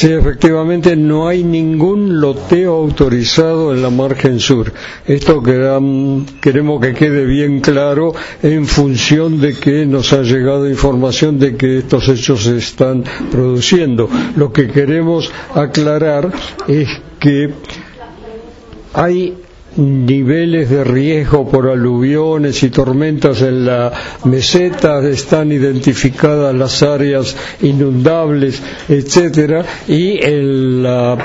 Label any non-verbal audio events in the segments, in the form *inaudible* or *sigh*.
Sí, efectivamente no hay ningún loteo autorizado en la margen sur. Esto queremos que quede bien claro en función de que nos ha llegado información de que estos hechos se están produciendo. Lo que queremos aclarar es que hay niveles de riesgo por aluviones y tormentas en la meseta, están identificadas las áreas inundables, etcétera, y en la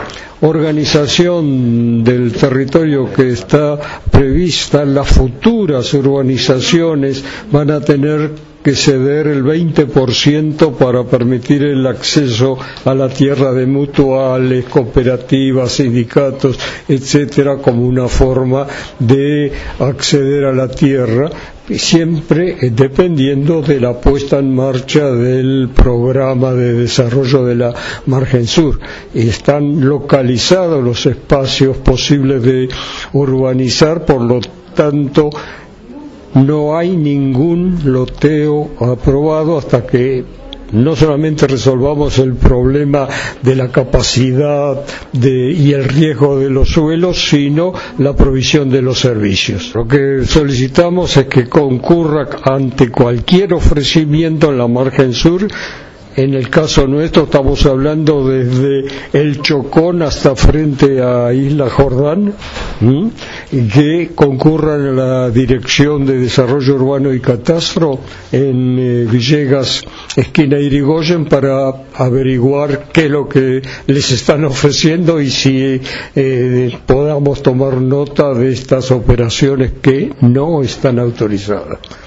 organización del territorio que está prevista, las futuras urbanizaciones van a tener que ceder el 20% para permitir el acceso a la tierra de mutuales, cooperativas, sindicatos, etcétera, como una forma de acceder a la tierra, siempre dependiendo de la puesta en marcha del programa de desarrollo de la margen sur. Están localizados los espacios posibles de urbanizar, por lo tanto, no hay ningún loteo aprobado hasta que no solamente resolvamos el problema de la capacidad y el riesgo de los suelos, sino la provisión de los servicios. Lo que solicitamos es que concurra ante cualquier ofrecimiento en la margen sur en el caso nuestro estamos hablando desde el Chocón hasta frente a Isla Jordán, que concurran a la Dirección de Desarrollo Urbano y Catastro en eh, Villegas, esquina Irigoyen, para averiguar qué es lo que les están *laughs* ofreciendo y si eh, podamos tomar nota de estas operaciones que no están autorizadas.